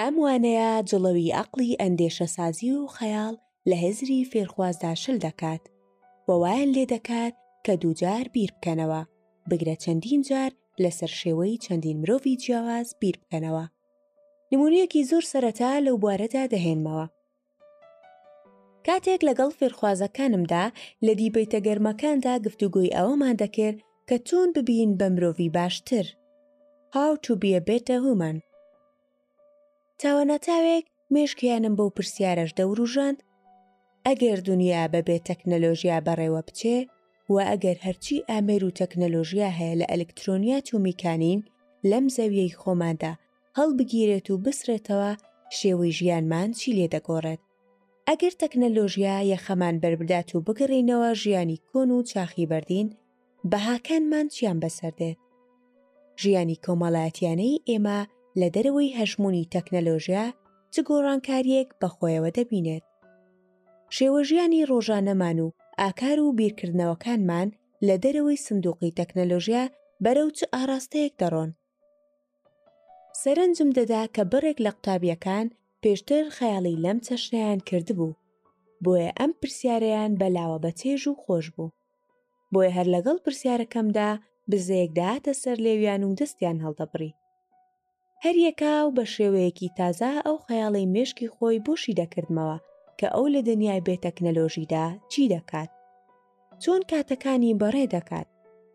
ئەم وانەیە جڵەوی ئەقڵی ئەندێشەسازی و خەیاڵ لە هزری فێرخوازدا شل دەکات و وایان لێ دەکات کە دووجار بیر بکەنەوە، بگرە چەندین جار لەسەر شێوەی چەندین مرۆڤی جیاواز بیر بکەنەوە. نموونەیەکی زۆر سەرەتا لەو بوارەدا دەهێنمەوە. کاتێک لەگەڵ فێرخوازەکانمدا لە دیبەیتە گەرمەکاندا گفتوگۆی ئەوەمان دەکرد کە چۆن ببین بە مرۆڤی باشتر How to be a better human تاواناتاوێک مێشکیانم بەو پرسیارەش دەوروژاند ئەگەر دنیا بەبێ تەکنەلۆژیا بەڕێوە بچێ و ئەگەر هەرچی ئامێر و تەکنەلۆژیا هەیە لە ئەلکترۆنیات و میکانین لەم زەویەی خۆماندا هەڵبگیرێت و بسڕێتەوە شێوەی ژیانمان چی لێ دەگۆڕێت ئەگەر تەکنەلۆژیا یەخەمان بەربدات و بگەڕێینەوە ژیانی کۆن و چاخی بەردین بەهاکانمان چیان بەسەردێت ژیانی کۆمەڵایەتیانەی ئێمە لە دەرەوەی هەژمونی تەکنەلۆژیا چ گۆڕانکاریەک بەخۆیەوە دەبینێت شێوەژیانی ڕۆژانەمان و ئاکار و بیرکردنەوەکانمان لە دەرەوەی سندوقی تەکنەلۆژیا بەرەو چ ئاراستەیەک دەڕۆن سەرنجم دەدا کە بڕێک لە قوتابییەکان پێشتر خەیاڵی لەم چەشنەیان کردبوو، بۆیە ئەم پرسیارەیان بەلاوە بە چێژ و خۆش بوو. بۆیە هەر لەگەڵ پرسیارەکەمدا بزەیەک دەهاتە سەر لێویان و دەستیان هەڵدەبڕی. هەریەکە و بە شێوەیەکی تازە ئەو خەیاڵەی مێشکی خۆی بۆ شی دەکردمەوە کە ئەو لە دنیای بێتەکنەلۆژیدا چی دەکات. چۆن کاتەکانی بەڕێ دەکات،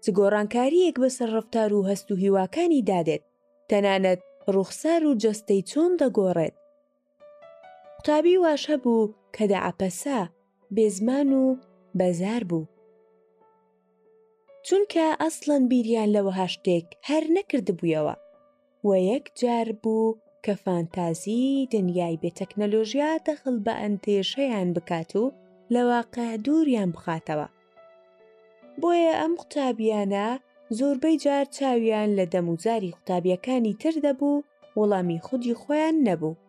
چ گۆڕانکارییەک بەسەر ڕەفتار و هەست و هیواکانی دادێت، تەنانەت ڕوخسار و جەستەی چۆن دەگۆڕێت. قوتابی واش هەبوو کە دەعەپەسا، بێزمان و بەزار بوو. چونکە ئەسڵەن بیریان لە وەها شتێک هەر نەکردبوویەوە. و یەک جار بوو کە فانتازی دنیای بێ تەکنەلۆژیا دەخل بە ئەندێشەیان بکات و لە واقع دووریان بخاتەوە بۆیە ئەم قوتابیانە زۆربەی جار چاویان لە دەموزاری قوتابیەکانی تر دەبوو وەڵامی خودی خۆیان نەبوو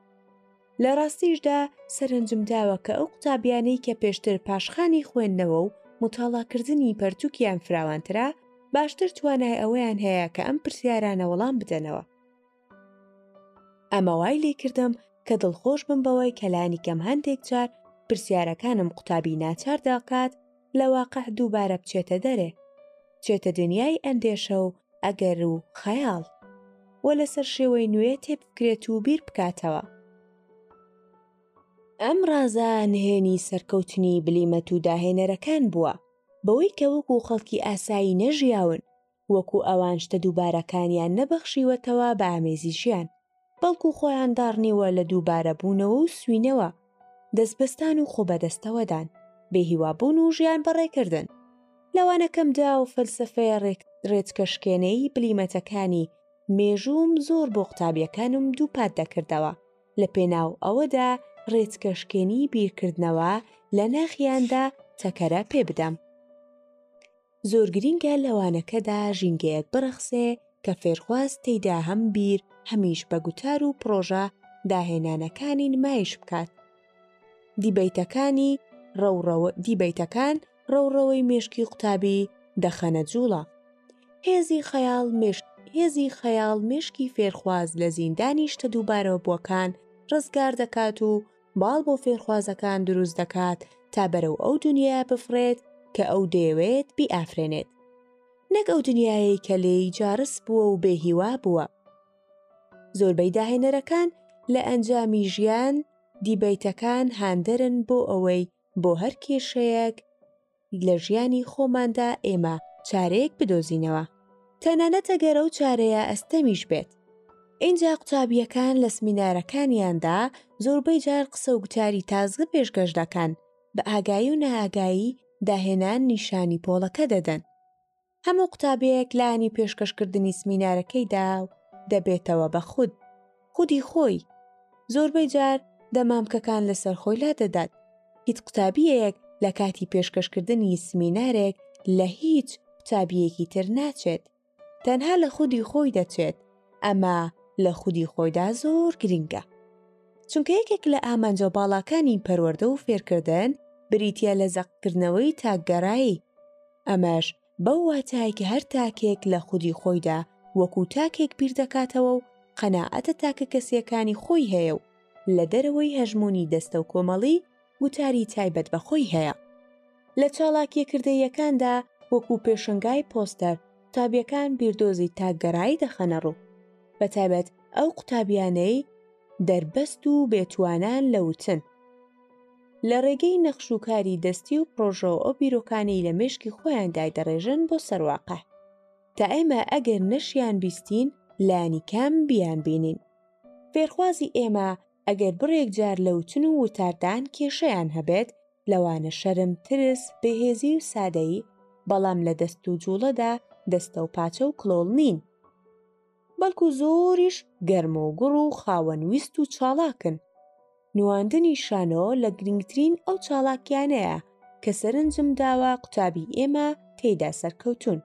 لە ڕاستیشدا سەرنجم داوە کە ئەو قوتابیانەی کە پێشتر پاشخانی خوێندنەوە و متاڵاکردنی پەرتووکیان فراوانترە باشتر توانای ئەوەیان هەیە کە ئەم پرسیارانە وەڵام بدەنەوە ئەمە وای لێکردم کە دڵخۆش بم بەوەی کەلانی کەم هەندێک جار پرسیارەکانم قوتابی ناچار دەکات لە واقع دووبارە بچێتە دەرێ، بچێتە دنیای ئەندێشە و ئەگەر و خەیاڵ و لەسەر شێوەی نوێ تێبکرێت و بیر بکاتەوە. ئەم ڕازە نهێنی سەرکەوتنی بلیمەت و داهێنەرەکان بووە، بەوەی کە وەکوو خەڵکی ئاسایی نەژیاون، وەکو ئەوان شتە دووبارەکانیان نەبەخشیوەتەوە بە ئامێزی ژیان، بەڵکو خۆیان داڕنیوە لە دووبارەبوونەوە و سوینەوە، دەستبەستان و خۆبەدەستەوەدان، بێهیوابوون و ژیان بەڕێکردن. لەوانەکەمدا ئەو فەلسەفەیە رێچکەشکێنەی بلیمەتەکانی مێژووم زۆر بۆ قوتابیەکانم دووپات دەکردەوە، لە پێناو ئەوەدا رێچکەشکێنی بیرکردنەوە لە ناخیاندا تەکەرە پێبدەم. زۆر گرینگە لە وانەکەدا ژینگەیەک بڕەخسێ کە فێرخواز تێیدا هەم بیر هەمیش بە گوتار و پڕۆژە داهێنانەکانی نمایش بکات. دیبەیتەکانی ڕەوڕەوە دیبەیتەکان ڕەوڕەوەی مێشکی قوتابی دەخەنە جووڵە. هێزی خەیاڵ مێشک هێزی خەیاڵ مێشکی فێرخواز لە زیندانی شتە دووبارەوەبووەکان ڕزگار دەکات و باڵ بۆ فێرخوازەکان دروست دەکات تا بەرەو ئەو دنیایە بفڕێت کە ئەو دەیەوێت بیئافرێنێت نەک ئەو دنیایەی کە لێی جاڕس بووە و بێ هیوا بووە زۆربەی داهێنەرەکان لە ئەنجامی ژیان دیبەیتەکان هاندەرن بۆ ئەوەی بۆ هەر کێشەیەک لە ژیانی خۆماندا ئێمە چارەیەک بدۆزینەوە تەنانەتە گەرە و چارەیە ئەستەمیش بێت ئینجا قوتابیەکان لە سمینارەکانیاندا زۆربەی جار قسە و گوتاری تازگە پێشگەش دەکەن بە ئاگایی و نائگایی داهێنان نیشانی پۆڵەکە دەدەن هەموو قوتابیەک لانی پێشکەش کردنی سمینارەکەیدا و دەبێتەوە بە خود خودی خۆی زۆربەی جار دەمامکەکان لەسەر خۆی لا دەدات هیچ قوتابیەک لە کاتی پێشکەشکردنی سمینارێک لە هیچ قوتابیەکی تر ناچێت تەنها لە خودی خۆی دەچێت ئەمە لە خودی خۆیدا زۆر گرنگە چونکە یەکێک لە ئامانجە باڵاکانی پەروەەردە و فێرکردن بریتە لە زەقکردنەوەی تاکگەرایی ئەمەش بەو واتای کە هەر تاکێک لە خودی خۆیدا وەکو تاکێک بیر دەکاتەوە و قەنەعەتە تاکە کەسیەکانی خۆی هەیە و لە دەرەوەی هەژمونی دەستە و کۆمەڵی گوتاری تایبەت بە خۆی هەیە. لە چالاکیە کردەییەکاندا وەکو پێشەنگای پۆستەر، قوتابیەکان بیردۆزی تاکگەرایی دەخەنە ڕوو. بە تایبەت ئەو قوتابیانەی دەربەست و بێتوانان لە وتن. لە ڕێگەی نەخش و کاری دەستی و پڕۆژەوە ئەو بیرۆکانەی لە مێشکی خۆیان دایدەڕێژن بۆ سەر واقع. تا ئێمە ئەگەر نەشیان بیستین لانی کەم بیانبینین. فێرخوازی ئێمە ئەگەر بڕێک جار لە وتن و وتاردان کێشەیان هەبێت، لەوانە شەرم، ترس، بێهێزی و سادەیی، بەڵام لە دەست و جووڵەدا دەستە و پاچە و کڵۆڵ نین، بەڵکو زۆریش گەرموگوڕ و خاوەن ویست و چاڵاکن. نواندنی شانۆ لە گرنگترین ئەو چاڵاکییانەیە کە سەرنجم داوە قوتابی ئێمە تێیدا سەرکەوتوون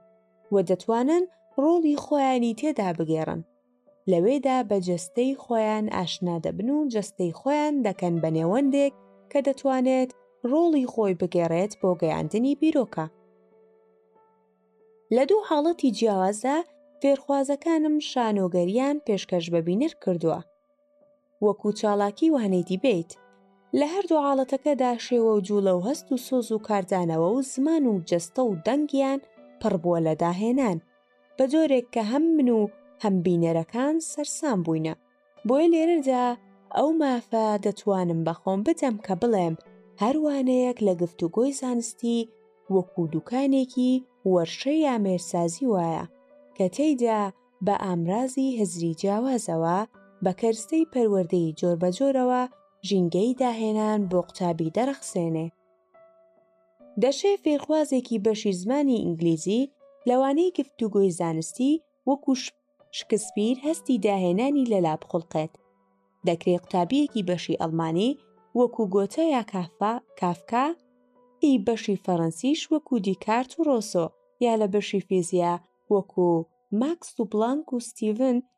و دەتوانن ڕۆڵی خۆیانی تێدا بگێڕن. لەوێدا بە جەستەی خۆیان ئاشنا دەبن و جەستەی خۆیان دەکەن بە نێوەندێک کە دەتوانێت ڕۆڵی خۆی بگێڕێت بۆ گەیاندنی بیرۆکە. لە دوو حاڵەتی جیاوازدا فێرخوازەکانم شانۆگەریان پێشکەش بە بینەر کردووە. وەکو چاڵاکی وانەی دیبیت لە هەردوو حاڵەتەکەدا شێوە و جوڵە و هەست و سۆز و کاردانەوە و زمان و جەستە و دەنگیان پڕبووە لە داهێنان بە جۆرێک کە هەم من و هەم بینەرەکان سەرسام بووینە بۆیە لێرەدا ئەو مافە دەتوانم بەخۆم بدەم کە بڵێم هەروانەیەک لە گفتوگۆی زانستی وەکو دوکانێکی وەرشە یا مێرسازی وایە کە تێیدا بە ئامرازی هزری جیاوازەوە بە کەرستەی پەروەردەی جۆربەجۆرەوە ژینگەی داهێنان بۆ قوتابی دەڕەخسێنێ دەشێ فێرخوازێکی بەشی زمانی ئینگلیزی لەوانەی گفتوگۆی زانستی وەکو شکسپیر هەستی داهێنانی لەلا بخڵقێت دەکرێ قوتابیەکی بەشی ئەڵمانی وەکو گۆتە یا کافا کافکا ئی بەشی فەڕەنسیش وەکو دیکارت و ڕۆسۆ یا لە بەشی فیزیا وەکو ماکس و بڵانک و ستیڤن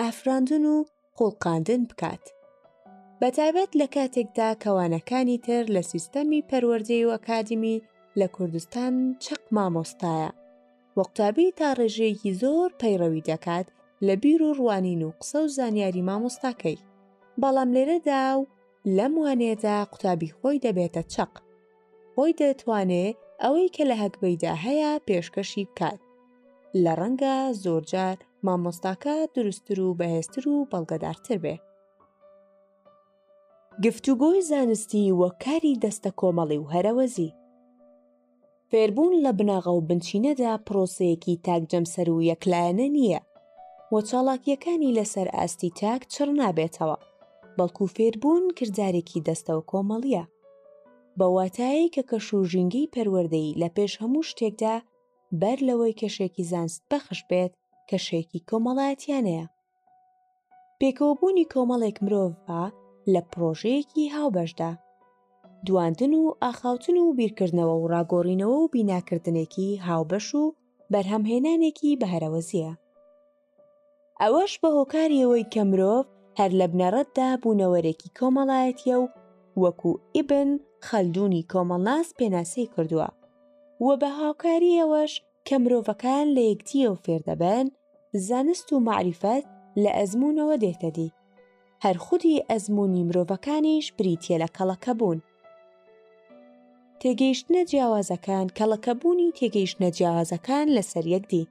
ئافراندن و خوڵقاندن بکات بە تایبەت لە کاتێکدا کەوانەکانی تر لە سیستەمی پەروەردەی و ئەکادمی لە کوردستان چەق مامۆستایە و قوتابی تا ڕێژەیەکی زۆر پەیڕەوی دەکات لە بیر و ڕوانین و قسە و زانیاری مامۆستاکەی بەڵام لێرەدا و لەم وانەیەدا قوتابی خۆی دەبێتە چەق خۆی دەتوانێ ئەوەی کە لە هەگبەیدا هەیە پێشکەشی بکات لە ڕەنگە زۆرجار مامۆستاکە دروستتر و بەهێزتر و بەڵگەدارتر بێ گفتوگۆی زانستی و کاری دەستە کۆمەڵی و هەرەوەزی فێربوون لە بناغە و بنچینەدا پرۆسەیەکی تاک جەمسەر و یەکلایەنە نییە و چاڵاکیەکانی لەسەر ئاستی تاک چڕ نابێتەوە بەڵکو فێربوون کردارێکی دەستەوە کۆمەڵیە بە واتایەی کە کەش و ژینگەی پەروەردەیی لە پێش هەموو شتێکدا بەر لەوەی کەشێکی زانستبەخش بێت کەشێکی کۆمەڵایەتیانەیە. پێکەوەبوونی کۆمەڵێک مرۆڤە لە پڕۆژەیەکی هاوبەشدا. دواندن و ئاخاوتن و بیرکردنەوە و ڕاگۆڕینەوە و بیناکردنێکی هاوبەش و بەرهەمهێنانێکی بەهەرەوەزییە. ئەوەش بە هۆکاری ئەوەی کە مرۆڤ هەر لە بنەڕەتدا بوونەوەرێکی کۆمەڵایەتیە و وەکو ئیبن خەلدونی کۆمەڵناس پێناسەی کردووە و بە هاوکاری ئەوەش کە مرۆڤەکان لە یەکدیەوە فێردەبن زانست و مەعریفەت لە ئەزموونەوە دێتەدی هەر خودی ئەزموونی مرۆڤەکانیش بریتیە لە کەڵەکەبوون تێگەیشتنە جیاوازەکان کەڵەکەبوونی تێگەیشتنە جیاوازەکان لەسەر یەکدی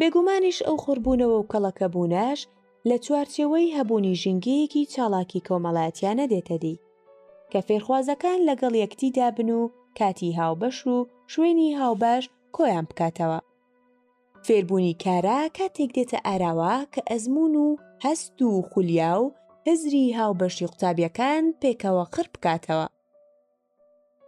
بێگومانیش ئەو خڕبوونەوە و کەڵەکەبوونەش لە چوارچێوەی هەبوونی ژینگەیەکی چاڵاکی کۆمەڵاتیانە دێتە دی، کە فێرخوازەکان لەگەڵ یەکدی دابن و کاتی هاوبەش و شوێنی هاوبەش کۆیان بکاتەوە. فێربوونی کارا کاتێک دێتە ئاراوە کە ئەزموون و هەست و خولیا و هزری هاوبەشی قوتابیەکان پێکەوە قڕ بکاتەوە.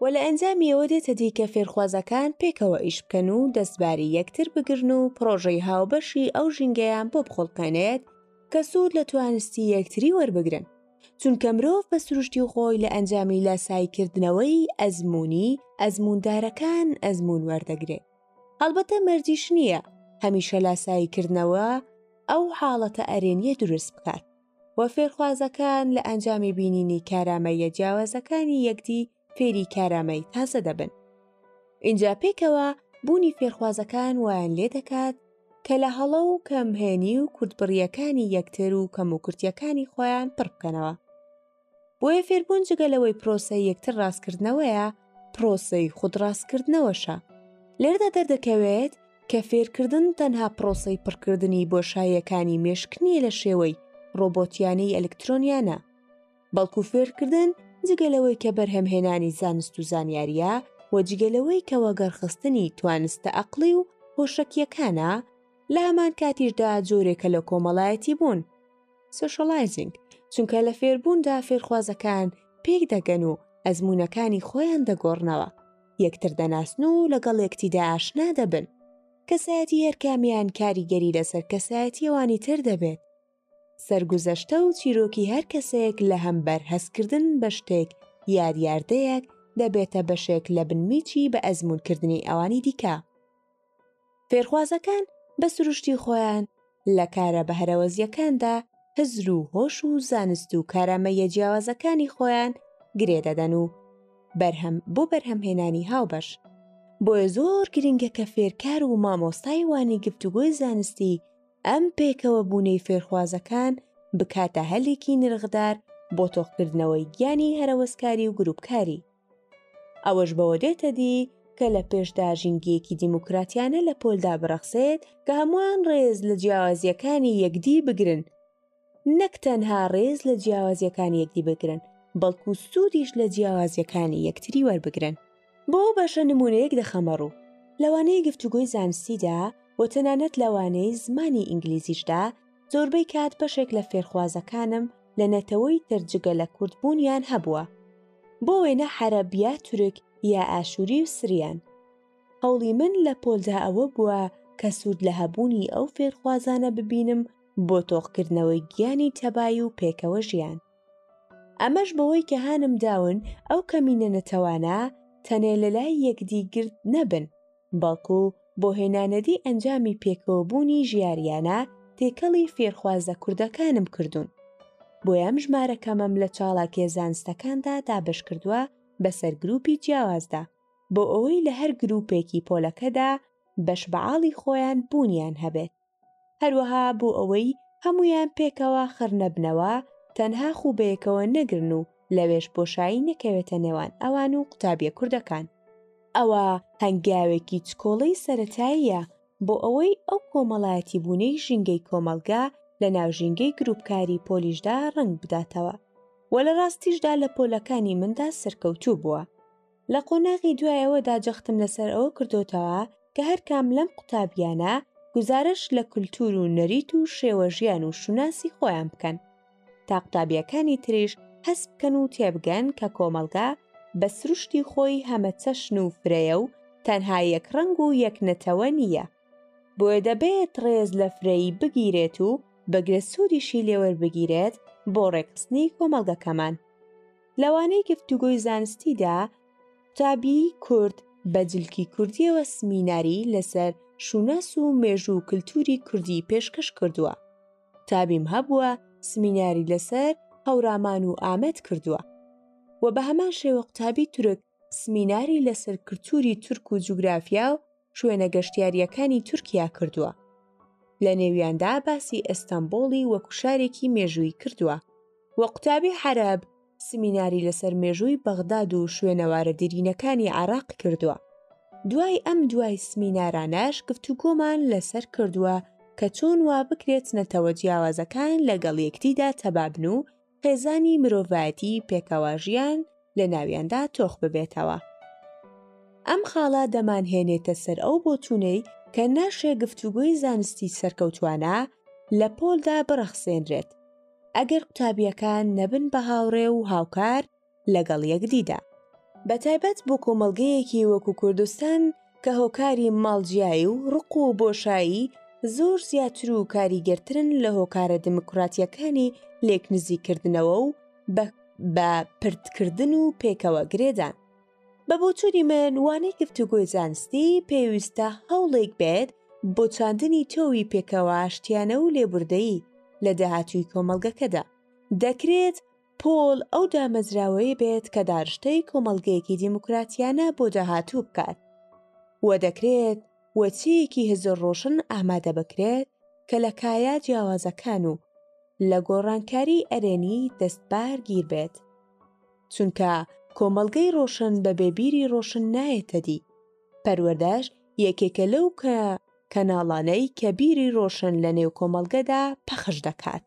و لە ئەنجامی ئەوە دێتە دی کە فێرخوازەکان پێکەوە ئیش بکەن و دەستباری یەکتر بگرن و پڕۆژەی هاوبەشی ئەو ژینگەیان بۆ بخوڵقێنێت کە سوود لە توانستی یەکتری وەربگرن چونکە مرۆڤ بە سروشتی خۆی لە ئەنجامی لاساییکردنەوەی ئەزموونی ئەزمووندارەکان ئەزموون وەردەگرێت هەڵبەتە مەرجیش نییە هەمیشە لاساییکردنەوە ئەو حاڵەتە ئەرێنییە دروست بکات و فێرخوازەکان لە ئەنجامی بینینی کارامەییە جیاوازەکانی یەکدی فێری کارامەی تازە دەبن ئینجا پێکەوە بوونی فێرخوازەکان وایان لێ دەکات کە لە هەڵە و کەمهێنی و کورتبڕیەکانی یەکتر و کەموکرتیەکانی خۆیان پڕ بکەنەوە بۆیە فێربوون جگە لەوەی پرۆسەی یەکتر ڕاستکردنەوەیە پرۆسەی خود ڕاستکردنەوەشە لێردا دەردەکەوێت کە فێرکردن تەنها پرۆسەی پڕکردنی بۆشایەکانی مێشک نییە لە شێوەی ڕۆبۆتیانەی ئەلکترۆنیانە بەڵکو فێرکردن جگە لەوەی کە بەرهەمهێنانی زانست و زانیاریە و جگە لەوەی کە وەگەڕخستنی توانستە ئەقلی و هۆشەکیەکانە لە هەمان کاتیشدا جۆرێکە لە کۆمەڵایەتی بوون سۆشەڵایزینگ، چونکە لە فێربووندا فێرخوازەکان پێک دەگەن و ئەزموونەکانی خۆیان دەگۆڕنەوە، یەکتر دەناسن و لەگەڵ یەکتیدا ئاشنا دەبن، کەسایەتی هەرکامیان کاریگەری لەسەر کەسایەتی ئەوانی تر دەبێت، سەرگوزەشتە و چیرۆکی هەر کەسێک لە هەمبەر هەستکردن بە شتێک یا دیاردەیەک دەبێتە بەشێک لە بنمیچی بە ئەزموونکردنی ئەوانی دیکە. فێرخوازەکان بە سروشتی خۆیان لە کارە بەهرەوەزییەکاندا هزر و هۆش و زانست و کارامەییە جیاوازەکانی خۆیان گرێ دەدەن و بەرهەم بۆ بەرهەمهێنانی هاوبەش بۆیە زۆر گرنگە کە فێرکار و مامۆستای وانی گفتوگۆی زانستی ئەم پێکەوە بوونەی فێرخوازەکان بکاتە هەلێکی نرخدار بۆ تۆخکردنەوەی گیانی هەرەوەزکاری و گروپکاری. ئەوەش بەوە دێتە دی کە لە پێشدا ژینگەیەکی دیموکراتیانە لە پۆلدا بڕەخسێت کە هەمووان ڕێز لە جیاوازیەکانی یەکدی بگرن نەک تەنها ڕێز لە جیاوازیەکانی یەکدی بگرن بەڵکو سوودیش لە جیاوازیەکانی یەکتری وەربگرن بۆ باشە نمونەیەک دەخەمە ڕوو لەوانەیە گفتوگۆی زانستیدا و تەنانەت لەوانەی زمانی ئینگلیزیشدا زۆربەی کات بەشێک لە فێرخوازەکانم لە نەتەوەی تر جگە لە کورد بوونیان هەبووە، بۆ وێنە حەرەب یا تورک یا ئاشووری و سریان. هەوڵی من لە پۆلدا ئەوە بووە کە سوود لە هەبوونی ئەو فێرخوازانە ببینم بۆ تۆخکردنەوەی گیانی تەبای و پێکەوە ژیان. ئەمەش بەوەی کە هانم داون ئەو کەمینە نەتەوانە تەنێ لەلای یەکدی گرد نەبن، بەڵکو بۆ هێنانەدی ئەنجامی پێکەوەبوونی ژیاریانە تێکەڵی فێرخوازە کوردەکانم کردوون بۆیەم ژمارەکەمەم لە چاڵاکێ زانستەکاندا دابش کردووە بەسەر گروپی جیاوازدا بۆ ئەوەی لە هەر گروپێکی پۆلەکەدا بەش بەعاڵی خۆیان بوونیان هەبێت هەروەها بۆ ئەوەی هەموویان پێکەوە خڕ نەبنەوە، تەنها خوو بەیەکەوە نەگرن و لەوێش بۆشایی نەکەوێتە نێوان ئەوان و قوتابیە کوردەکان. ئەوە هەنگاوێکی چکۆڵەی سەرەتاییە بۆ ئەوەی ئەو کۆمەڵایەتیبوونەی ژینگەی کۆمەڵگە لە ناو ژینگەی گرووپکاری پۆلیشدا ڕەنگ بداتەوە و لە ڕاستیشدا لە پۆلەکانی مندا سەرکەوتوو بووە. لە قۆناغی دوایەوەدا جەختم لەسەر ئەوە کردۆتەوە کە هەرکام لەم قوتابیانە گوزارش لە کولتور و نەریت و شێوە ژیان و شوناسی خۆیان بکەن تا قوتابیەکانی تریش هەست بکەن و تێبگەن کە کۆمەلگا بە سروشتی خۆی هەمە چەشن و فرەیە و تەنها یەک ڕنگ و یەک نەتەوە نییە بۆیە دەبێت ڕێز لە فرەیی بگیرێت و بەگرە سوودیشی لێوەربگیرێت بۆ ڕێکخستنی کۆمەڵگەکەمان لەوانەی گفتوگۆی زانستیدا قوتابی کورد بە جلکی کوردیەوە سمیناری لەسەر شوناس و مێژوو کللتوری کوردی پێشکەش کردووە قوتابیم هەبووە سمیناری لەسەر هەورامان و ئامەد کردووە و بە هەمان شێوە قوتابی تورک سمیناری لەسەر کلتوری تورک و جوگرافیا و شوێنە گەشتیارییەکانی تورکیا کردووە، لە نێویاندا باسی ئەستەمبۆڵی وەکو شارێکی مێژووی کردووە و قوتابی عەرەب سمیناری لەسەر مێژووی بەغداد و شوێنەوارە دیرینەکانی عێراق کردووە. دوای ئەم دوای سمینارانەش گفتوگۆمان لەسەر کردووە کە چۆن وابکرێت نەتەوە جیاوازەکان لەگەڵ یەکدیدا تەبابن و خێزانی مرۆڤایەتی پێکەوەژیان لە ناویاندا تۆخ ببێتەوە. ئەم خاڵە دەمانهێنێتە سەر ئەو بۆچوونەی کە ناشێ گفتوگۆی زانستی سەرکەوتوانە لە پۆلدا بڕەخسێنرێت ئەگەر قوتابییەکان نەبن بە هاوڕێ و هاوکار، لەگەڵ یەکدیدا. بە تایبەت بۆ کۆمەڵگەیەکی وەکو کوردستان کە هۆکاری ماڵجیایی و ڕق و بۆشایی زۆر زیاتر و کاریگەرترن لە هۆکارە دیموکراتییەکانی لێکنزیکردنەوە و بە پردکردن و پێکەوە گرێدان. بە بۆچوونی من وانەی گفتوگۆی زانستی پێویستە هەوڵێک بێت بۆ چاندنی تۆوی پێکەوە ئاشتیانە و لێبوردەیی لە داهاتووی کۆمەڵگەکەدا. دەکرێت پۆل ئەو دامەزراوەیە بێت کە دارشتەی کۆمەڵگەیەکی دیموکراتیانە بۆ داهاتوو بکات و دەکرێت وەچەیەکی هزر ڕۆشن ئامادە بکرێت کە لە کایە جیاوازەکان و لە گۆڕانکاری ئەرێنی دەستبار گیر بێت چونکە کۆمەڵگەی ڕۆشن بە بێبیری ڕۆشن نایەتە دی پەروەداش یەکێکە لەو کە کەناڵانەی کە بیری ڕۆشن لە نێو کۆمەڵگەدا پەخش دەکات.